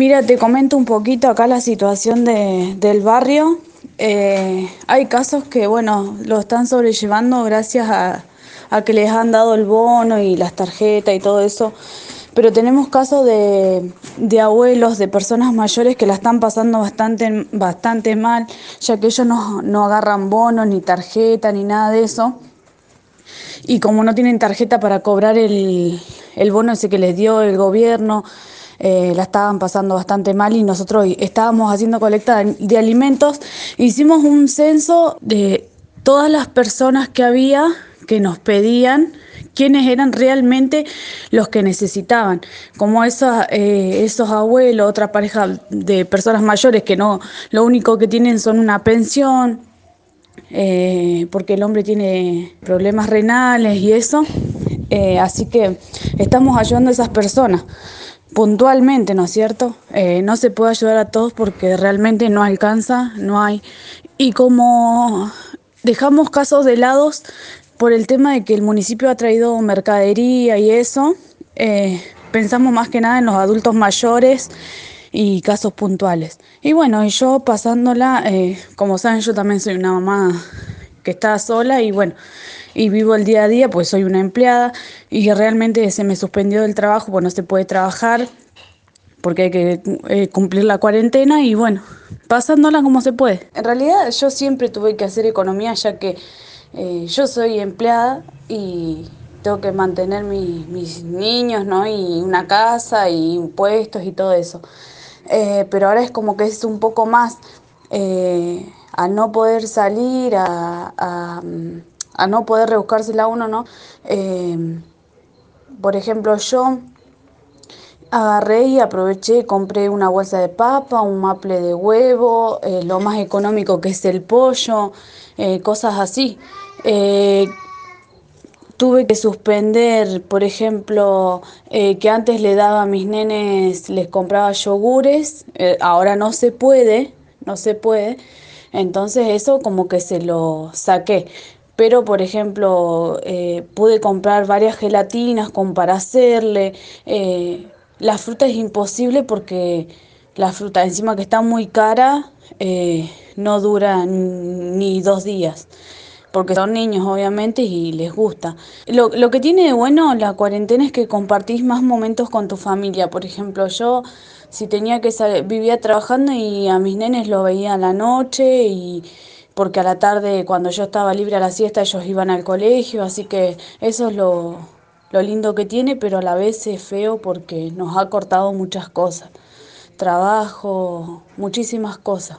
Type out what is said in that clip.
Mira, te comento un poquito acá la situación de, del barrio. Eh, hay casos que, bueno, lo están sobrellevando gracias a, a, que les han dado el bono y las tarjetas y todo eso. Pero tenemos casos de, de, abuelos, de personas mayores que la están pasando bastante, bastante mal, ya que ellos no, no agarran bonos, ni tarjeta, ni nada de eso. Y como no tienen tarjeta para cobrar el, el bono ese que les dio el gobierno, eh, la estaban pasando bastante mal y nosotros estábamos haciendo colecta de alimentos. Hicimos un censo de todas las personas que había que nos pedían quiénes eran realmente los que necesitaban, como esos, eh, esos abuelos, otra pareja de personas mayores que no, lo único que tienen son una pensión, eh, porque el hombre tiene problemas renales y eso, así que estamos ayudando a esas personas puntualmente, ¿no es cierto? Eh, no se puede ayudar a todos porque realmente no alcanza, no hay. Y como dejamos casos de lados por el tema de que el municipio ha traído mercadería y eso, eh, pensamos más que nada en los adultos mayores y casos puntuales. Y bueno, yo pasándola, eh, como saben, yo también soy una mamá que está sola y bueno, y vivo el día a día, pues soy una empleada y realmente se me suspendió del trabajo, pues no se puede trabajar porque hay que eh, cumplir la cuarentena y bueno, pasándola como se puede. En realidad yo siempre tuve que hacer economía ya que eh, yo soy empleada y tengo que mantener mi, mis niños, ¿no? Y una casa y impuestos y todo eso. Eh, pero ahora es como que es un poco más a no poder salir, a, a no poder rebuscársela uno, ¿no? Eh, por ejemplo, yo agarré y aproveché, compré una bolsa de papa, un maple de huevo, eh, lo más económico que es el pollo, eh, cosas así. Eh, tuve que suspender, por ejemplo, que antes le daba a mis nenes, les compraba yogures, ahora no se puede, no se puede. Entonces eso como que se lo saqué pero por ejemplo eh, pude comprar varias gelatinas con para hacerle. Eh, la fruta es imposible porque la fruta encima que está muy cara eh, no dura ni dos días. Porque son niños obviamente y les gusta. Lo, lo que tiene de bueno la cuarentena es que compartís más momentos con tu familia. Por ejemplo, yo si tenía que salir, vivía trabajando y a mis nenes lo veía a la noche y porque a la tarde cuando yo estaba libre a la siesta ellos iban al colegio, así que eso es lo, lo lindo que tiene, pero a la vez es feo porque nos ha cortado muchas cosas, trabajo, muchísimas cosas.